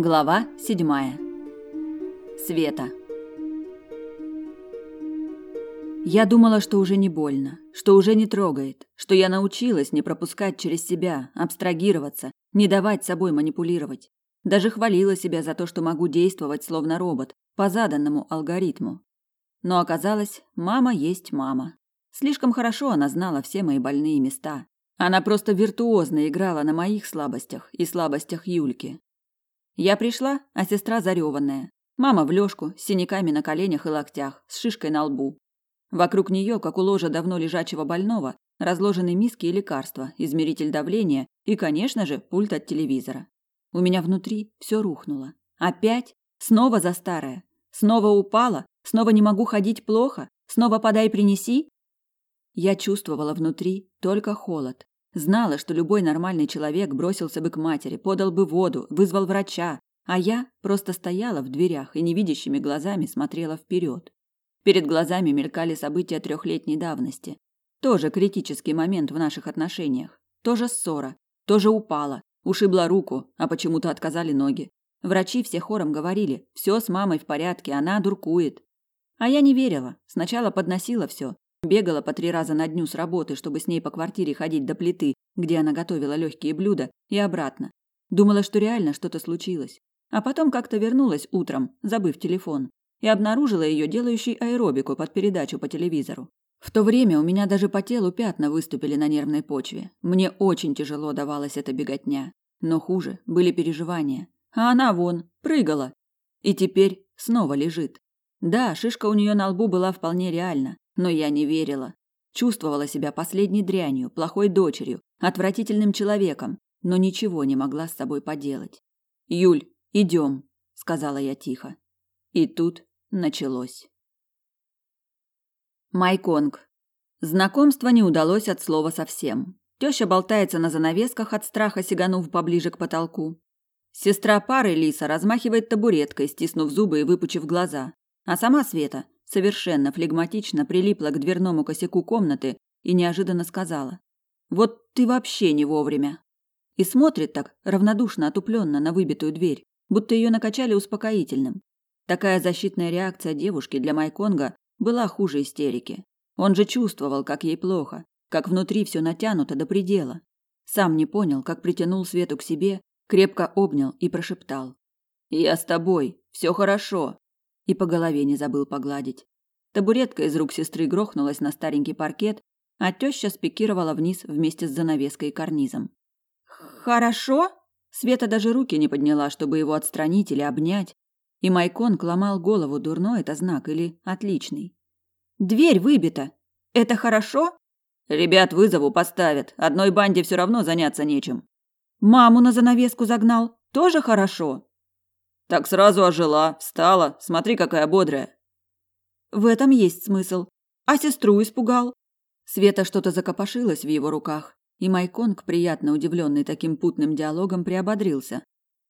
Глава седьмая. Света. Я думала, что уже не больно, что уже не трогает, что я научилась не пропускать через себя, абстрагироваться, не давать собой манипулировать. Даже хвалила себя за то, что могу действовать словно робот, по заданному алгоритму. Но оказалось, мама есть мама. Слишком хорошо она знала все мои больные места. Она просто виртуозно играла на моих слабостях и слабостях Юльки. Я пришла, а сестра зареванная. Мама в лёжку, с синяками на коленях и локтях, с шишкой на лбу. Вокруг нее, как у ложа давно лежачего больного, разложены миски и лекарства, измеритель давления и, конечно же, пульт от телевизора. У меня внутри все рухнуло. Опять? Снова за старое? Снова упала? Снова не могу ходить плохо? Снова подай принеси? Я чувствовала внутри только холод. Знала, что любой нормальный человек бросился бы к матери, подал бы воду, вызвал врача, а я просто стояла в дверях и невидящими глазами смотрела вперед. Перед глазами мелькали события трехлетней давности. Тоже критический момент в наших отношениях. Тоже ссора. Тоже упала. Ушибла руку, а почему-то отказали ноги. Врачи все хором говорили, все с мамой в порядке, она дуркует. А я не верила. Сначала подносила все. Бегала по три раза на дню с работы, чтобы с ней по квартире ходить до плиты, где она готовила легкие блюда, и обратно. Думала, что реально что-то случилось. А потом как-то вернулась утром, забыв телефон и обнаружила ее делающей аэробику под передачу по телевизору. В то время у меня даже по телу пятна выступили на нервной почве. Мне очень тяжело давалась эта беготня. Но хуже были переживания. А она вон, прыгала. И теперь снова лежит. Да, шишка у нее на лбу была вполне реальна, но я не верила. Чувствовала себя последней дрянью, плохой дочерью, отвратительным человеком, но ничего не могла с собой поделать. «Юль, идем», — сказала я тихо. И тут началось. Майконг. Знакомство не удалось от слова совсем. Тёща болтается на занавесках от страха, сиганув поближе к потолку. Сестра пары Лиса размахивает табуреткой, стиснув зубы и выпучив глаза. А сама Света совершенно флегматично прилипла к дверному косяку комнаты и неожиданно сказала. «Вот ты вообще не вовремя». И смотрит так равнодушно, отупленно на выбитую дверь, будто ее накачали успокоительным. Такая защитная реакция девушки для Майконга была хуже истерики. Он же чувствовал, как ей плохо, как внутри все натянуто до предела. Сам не понял, как притянул Свету к себе, крепко обнял и прошептал: "Я с тобой, все хорошо". И по голове не забыл погладить. Табуретка из рук сестры грохнулась на старенький паркет, а теща спикировала вниз вместе с занавеской и карнизом. "Хорошо?" Света даже руки не подняла, чтобы его отстранить или обнять, и Майкон ломал голову, дурной это знак или отличный. «Дверь выбита! Это хорошо?» «Ребят вызову, поставят. Одной банде все равно заняться нечем». «Маму на занавеску загнал. Тоже хорошо?» «Так сразу ожила, встала. Смотри, какая бодрая». «В этом есть смысл. А сестру испугал?» Света что-то закопошилось в его руках, и Майконг, приятно удивленный таким путным диалогом, приободрился.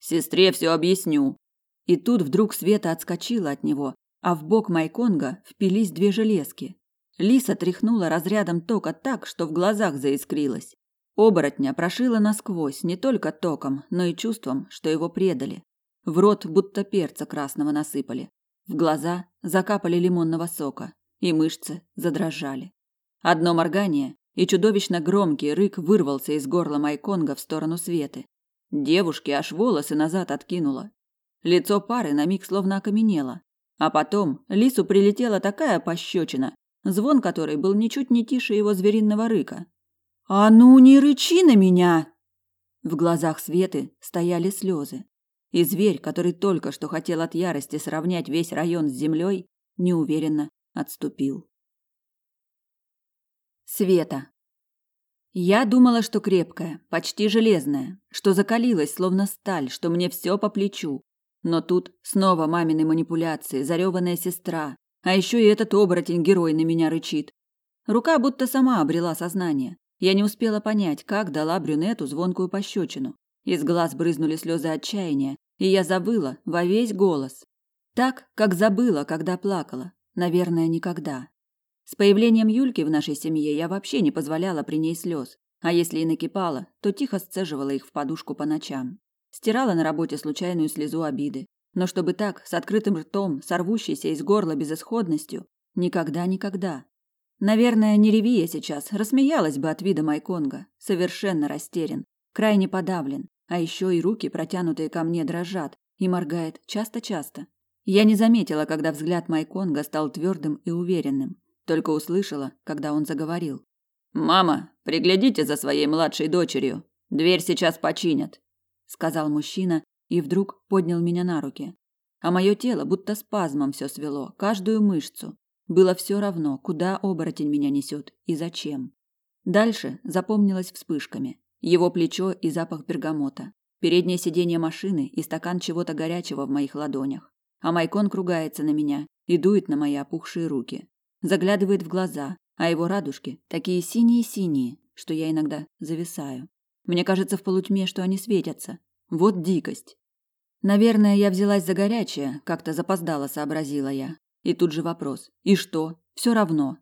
«Сестре все объясню. И тут вдруг Света отскочила от него, а в бок Майконга впились две железки. Лиса тряхнула разрядом тока так, что в глазах заискрилось. Оборотня прошила насквозь не только током, но и чувством, что его предали. В рот будто перца красного насыпали. В глаза закапали лимонного сока, и мышцы задрожали. Одно моргание, и чудовищно громкий рык вырвался из горла Майконга в сторону Светы. Девушке аж волосы назад откинула. Лицо пары на миг словно окаменело. А потом лису прилетела такая пощечина, звон которой был ничуть не тише его звериного рыка. «А ну, не рычи на меня!» В глазах Светы стояли слезы. И зверь, который только что хотел от ярости сравнять весь район с землей, неуверенно отступил. Света. Я думала, что крепкая, почти железная, что закалилась, словно сталь, что мне все по плечу, но тут снова мамины манипуляции, зареванная сестра, а еще и этот оборотень-герой на меня рычит. Рука будто сама обрела сознание. Я не успела понять, как дала брюнету звонкую пощечину. Из глаз брызнули слезы отчаяния, и я забыла во весь голос. Так, как забыла, когда плакала. Наверное, никогда. С появлением Юльки в нашей семье я вообще не позволяла при ней слез, а если и накипала, то тихо сцеживала их в подушку по ночам. стирала на работе случайную слезу обиды. Но чтобы так, с открытым ртом, сорвущейся из горла безысходностью, никогда-никогда. Наверное, не реви я сейчас, рассмеялась бы от вида Майконга. Совершенно растерян, крайне подавлен, а еще и руки, протянутые ко мне, дрожат и моргает часто-часто. Я не заметила, когда взгляд Майконга стал твердым и уверенным, только услышала, когда он заговорил. «Мама, приглядите за своей младшей дочерью. Дверь сейчас починят», — сказал мужчина и вдруг поднял меня на руки. А мое тело будто спазмом все свело, каждую мышцу, было все равно, куда оборотень меня несет и зачем. Дальше запомнилось вспышками. Его плечо и запах бергамота. Переднее сиденье машины и стакан чего-то горячего в моих ладонях. А Майкон кругается на меня и дует на мои опухшие руки. Заглядывает в глаза, а его радужки такие синие-синие, что я иногда зависаю. Мне кажется в полутьме, что они светятся. Вот дикость. Наверное, я взялась за горячее, как-то запоздала, сообразила я. И тут же вопрос. И что? Все равно.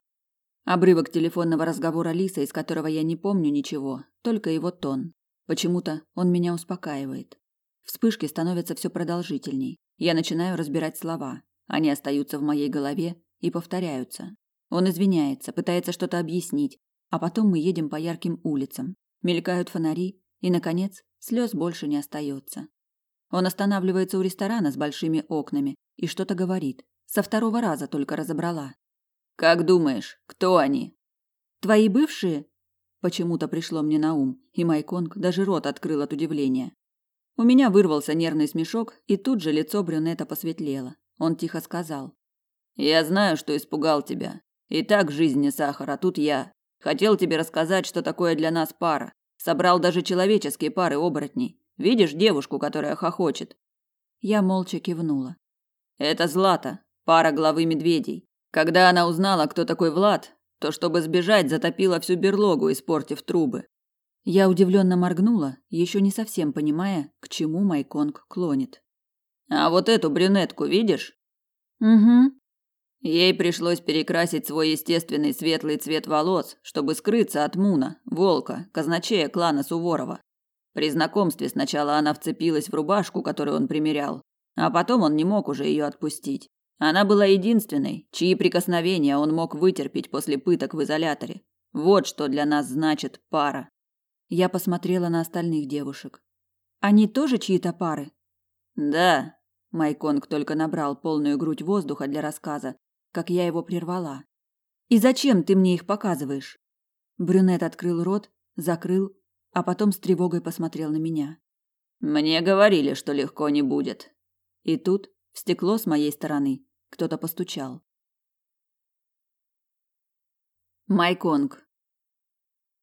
Обрывок телефонного разговора Лисы, из которого я не помню ничего, только его тон. Почему-то он меня успокаивает. Вспышки становятся все продолжительней. Я начинаю разбирать слова. Они остаются в моей голове и повторяются. Он извиняется, пытается что-то объяснить, а потом мы едем по ярким улицам. Мелькают фонари, и, наконец, слез больше не остается. Он останавливается у ресторана с большими окнами и что-то говорит, со второго раза только разобрала. Как думаешь, кто они? Твои бывшие? Почему-то пришло мне на ум, и Майконг даже рот открыл от удивления. У меня вырвался нервный смешок, и тут же лицо брюнета посветлело. Он тихо сказал: "Я знаю, что испугал тебя. И так жизнь не сахар, а тут я. Хотел тебе рассказать, что такое для нас пара. Собрал даже человеческие пары оборотней. Видишь девушку, которая хохочет?" Я молча кивнула. "Это Злата, пара главы медведей. Когда она узнала, кто такой Влад, то, чтобы сбежать, затопила всю берлогу, испортив трубы. Я удивленно моргнула, еще не совсем понимая, к чему Майконг клонит. А вот эту брюнетку видишь? Угу. Ей пришлось перекрасить свой естественный светлый цвет волос, чтобы скрыться от Муна, волка, казначея клана Суворова. При знакомстве сначала она вцепилась в рубашку, которую он примерял, а потом он не мог уже ее отпустить. Она была единственной, чьи прикосновения он мог вытерпеть после пыток в изоляторе. Вот что для нас значит пара. Я посмотрела на остальных девушек. Они тоже чьи-то пары? Да. Майконг только набрал полную грудь воздуха для рассказа, как я его прервала. И зачем ты мне их показываешь? Брюнет открыл рот, закрыл, а потом с тревогой посмотрел на меня. Мне говорили, что легко не будет. И тут в стекло с моей стороны кто-то постучал. Майконг.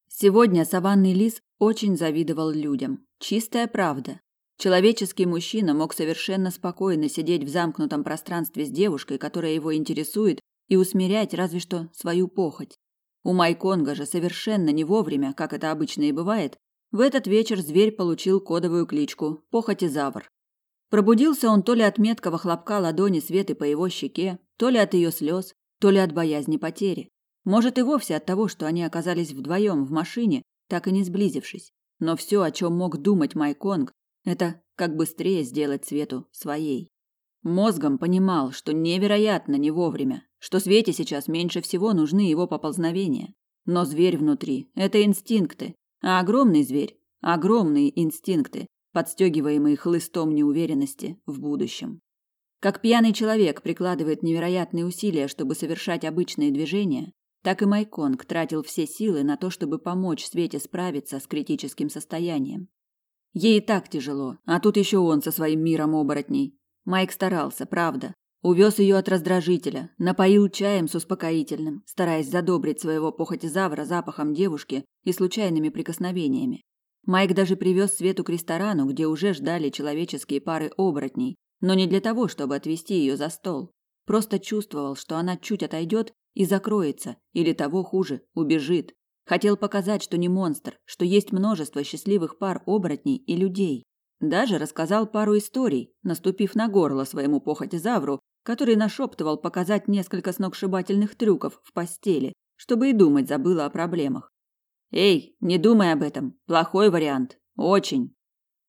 Сегодня саванный лис очень завидовал людям. Чистая правда. Человеческий мужчина мог совершенно спокойно сидеть в замкнутом пространстве с девушкой, которая его интересует, и усмирять разве что свою похоть. У Майконга же совершенно не вовремя, как это обычно и бывает, в этот вечер зверь получил кодовую кличку Похотизавр. Пробудился он то ли от меткого хлопка ладони Светы по его щеке, то ли от ее слез, то ли от боязни потери. Может и вовсе от того, что они оказались вдвоем в машине, так и не сблизившись. Но все, о чем мог думать Майконг, это как быстрее сделать Свету своей. Мозгом понимал, что невероятно не вовремя, что Свете сейчас меньше всего нужны его поползновения. Но зверь внутри – это инстинкты, а огромный зверь – огромные инстинкты, подстегиваемые хлыстом неуверенности в будущем. Как пьяный человек прикладывает невероятные усилия, чтобы совершать обычные движения, так и Майконг тратил все силы на то, чтобы помочь Свете справиться с критическим состоянием. Ей и так тяжело, а тут еще он со своим миром оборотней. Майк старался, правда. Увез ее от раздражителя, напоил чаем с успокоительным, стараясь задобрить своего похотизавра запахом девушки и случайными прикосновениями. Майк даже привез Свету к ресторану, где уже ждали человеческие пары оборотней, но не для того, чтобы отвезти ее за стол. Просто чувствовал, что она чуть отойдет и закроется, или того хуже, убежит. Хотел показать, что не монстр, что есть множество счастливых пар оборотней и людей. Даже рассказал пару историй, наступив на горло своему похотизавру, который нашептывал показать несколько сногсшибательных трюков в постели, чтобы и думать забыла о проблемах. Эй, не думай об этом. Плохой вариант. Очень.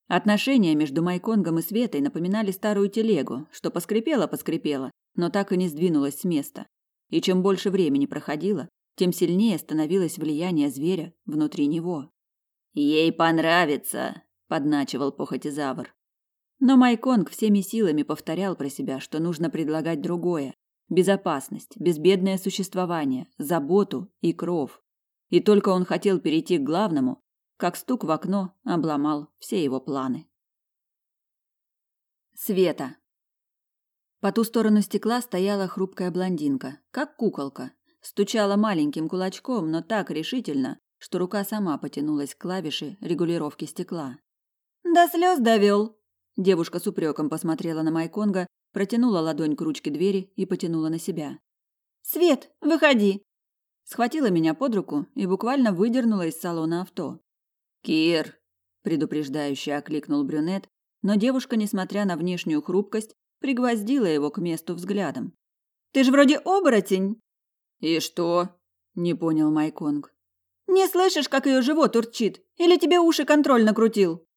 Отношения между Майконгом и Светой напоминали старую телегу, что поскрипела-поскрипела, но так и не сдвинулась с места. И чем больше времени проходило, тем сильнее становилось влияние зверя внутри него. «Ей понравится!» – подначивал похотизавр. Но Майконг всеми силами повторял про себя, что нужно предлагать другое – безопасность, безбедное существование, заботу и кров. И только он хотел перейти к главному, как стук в окно обломал все его планы. Света. По ту сторону стекла стояла хрупкая блондинка, как куколка. Стучала маленьким кулачком, но так решительно, что рука сама потянулась к клавише регулировки стекла. «До слез довел!» Девушка с упреком посмотрела на Майконга, протянула ладонь к ручке двери и потянула на себя. «Свет, выходи!» Схватила меня под руку и буквально выдернула из салона авто. «Кир!» – предупреждающе окликнул брюнет, но девушка, несмотря на внешнюю хрупкость, пригвоздила его к месту взглядом. «Ты ж вроде оборотень!» «И что?» – не понял Майконг. «Не слышишь, как ее живот урчит? Или тебе уши контроль накрутил?»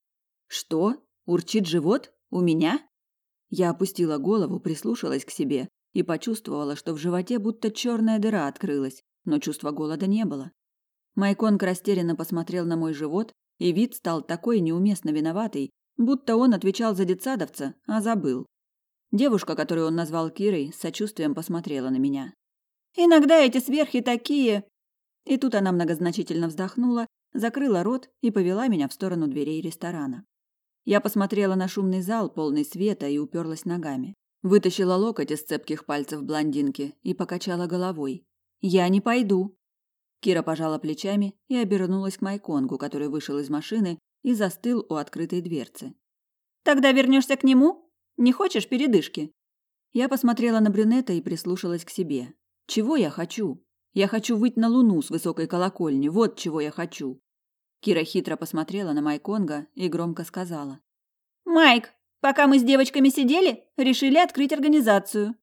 «Что? Урчит живот? У меня?» Я опустила голову, прислушалась к себе и почувствовала, что в животе будто черная дыра открылась, но чувства голода не было. Майконг растерянно посмотрел на мой живот, и вид стал такой неуместно виноватый, будто он отвечал за детсадовца, а забыл. Девушка, которую он назвал Кирой, с сочувствием посмотрела на меня. «Иногда эти сверхи такие...» И тут она многозначительно вздохнула, закрыла рот и повела меня в сторону дверей ресторана. Я посмотрела на шумный зал, полный света, и уперлась ногами. Вытащила локоть из цепких пальцев блондинки и покачала головой. «Я не пойду!» Кира пожала плечами и обернулась к Майконгу, который вышел из машины и застыл у открытой дверцы. «Тогда вернешься к нему? Не хочешь передышки?» Я посмотрела на брюнета и прислушалась к себе. «Чего я хочу? Я хочу выйти на луну с высокой колокольни, вот чего я хочу!» Кира хитро посмотрела на Майконга и громко сказала. «Майк, пока мы с девочками сидели, решили открыть организацию».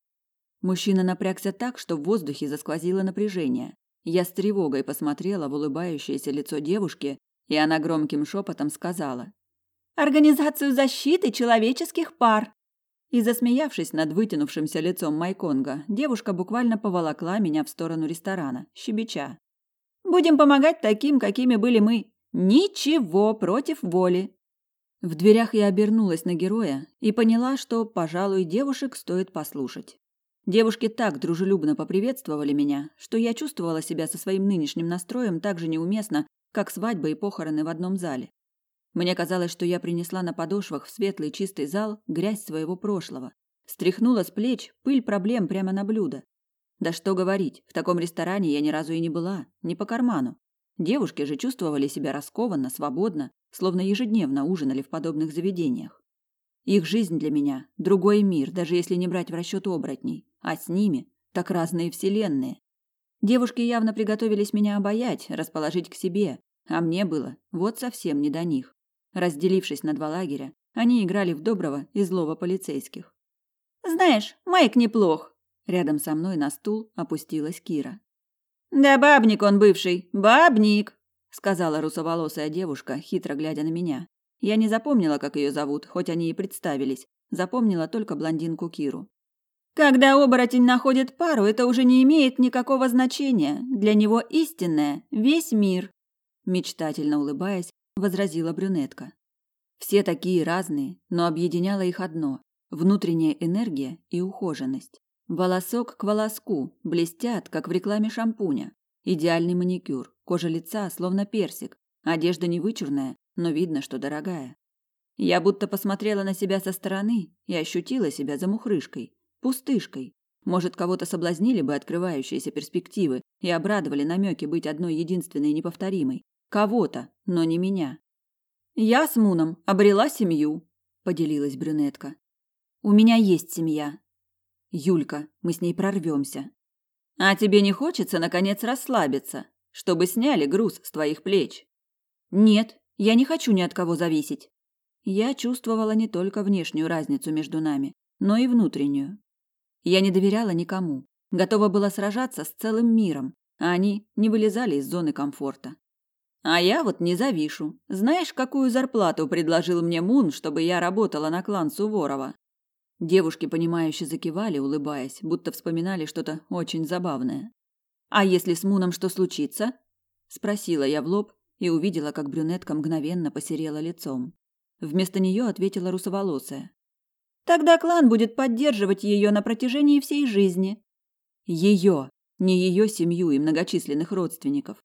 Мужчина напрягся так, что в воздухе засквозило напряжение. Я с тревогой посмотрела в улыбающееся лицо девушки, и она громким шепотом сказала: "Организацию защиты человеческих пар". И засмеявшись над вытянувшимся лицом Майконга, девушка буквально поволокла меня в сторону ресторана, щебеча: "Будем помогать таким, какими были мы. Ничего против воли". В дверях я обернулась на героя и поняла, что, пожалуй, девушек стоит послушать. Девушки так дружелюбно поприветствовали меня, что я чувствовала себя со своим нынешним настроем так же неуместно, как свадьба и похороны в одном зале. Мне казалось, что я принесла на подошвах в светлый чистый зал грязь своего прошлого, стряхнула с плеч пыль проблем прямо на блюдо. Да что говорить, в таком ресторане я ни разу и не была, не по карману. Девушки же чувствовали себя раскованно, свободно, словно ежедневно ужинали в подобных заведениях. Их жизнь для меня – другой мир, даже если не брать в расчет оборотней а с ними так разные вселенные. Девушки явно приготовились меня обаять, расположить к себе, а мне было вот совсем не до них. Разделившись на два лагеря, они играли в доброго и злого полицейских. «Знаешь, Майк неплох!» Рядом со мной на стул опустилась Кира. «Да бабник он бывший, бабник!» сказала русоволосая девушка, хитро глядя на меня. Я не запомнила, как ее зовут, хоть они и представились. Запомнила только блондинку Киру. Когда оборотень находит пару, это уже не имеет никакого значения. Для него истинное – весь мир. Мечтательно улыбаясь, возразила брюнетка. Все такие разные, но объединяло их одно – внутренняя энергия и ухоженность. Волосок к волоску, блестят, как в рекламе шампуня. Идеальный маникюр, кожа лица словно персик, одежда не вычурная, но видно, что дорогая. Я будто посмотрела на себя со стороны и ощутила себя замухрышкой, пустышкой. Может, кого-то соблазнили бы открывающиеся перспективы и обрадовали намеки быть одной единственной неповторимой. Кого-то, но не меня. Я с Муном обрела семью, поделилась брюнетка. У меня есть семья. Юлька, мы с ней прорвемся. А тебе не хочется наконец расслабиться, чтобы сняли груз с твоих плеч? Нет, я не хочу ни от кого зависеть. Я чувствовала не только внешнюю разницу между нами, но и внутреннюю. Я не доверяла никому, готова была сражаться с целым миром, а они не вылезали из зоны комфорта. А я вот не завишу. Знаешь, какую зарплату предложил мне Мун, чтобы я работала на клан Суворова? Девушки, понимающе закивали, улыбаясь, будто вспоминали что-то очень забавное. А если с Муном что случится? спросила я в лоб и увидела, как брюнетка мгновенно посерела лицом. Вместо нее ответила русоволосая. Тогда клан будет поддерживать ее на протяжении всей жизни. Ее, не ее семью и многочисленных родственников.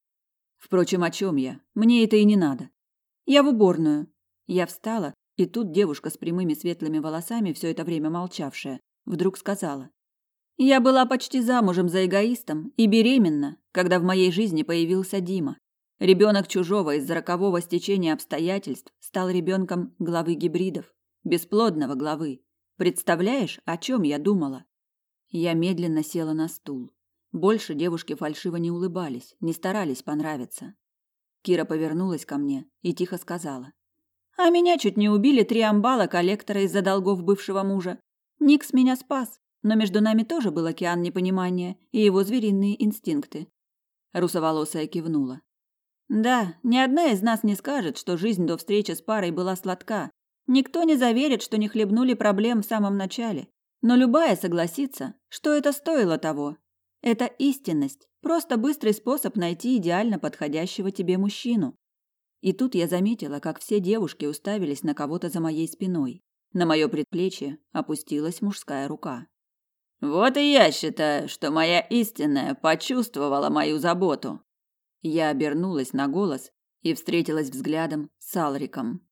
Впрочем, о чем я? Мне это и не надо. Я в уборную. Я встала, и тут девушка с прямыми светлыми волосами, все это время молчавшая, вдруг сказала: "Я была почти замужем за эгоистом и беременна, когда в моей жизни появился Дима. Ребенок чужого из-за рокового стечения обстоятельств стал ребенком главы гибридов, бесплодного главы. Представляешь, о чем я думала?" Я медленно села на стул. Больше девушки фальшиво не улыбались, не старались понравиться. Кира повернулась ко мне и тихо сказала: "А меня чуть не убили три амбала коллектора из-за долгов бывшего мужа. Никс меня спас, но между нами тоже был океан непонимания и его звериные инстинкты". Русоволосая кивнула. Да, ни одна из нас не скажет, что жизнь до встречи с парой была сладка. Никто не заверит, что не хлебнули проблем в самом начале. Но любая согласится, что это стоило того, это истинность, просто быстрый способ найти идеально подходящего тебе мужчину. И тут я заметила, как все девушки уставились на кого-то за моей спиной. На мое предплечье опустилась мужская рука. Вот и я считаю, что моя истинная почувствовала мою заботу. Я обернулась на голос и встретилась взглядом с Алриком.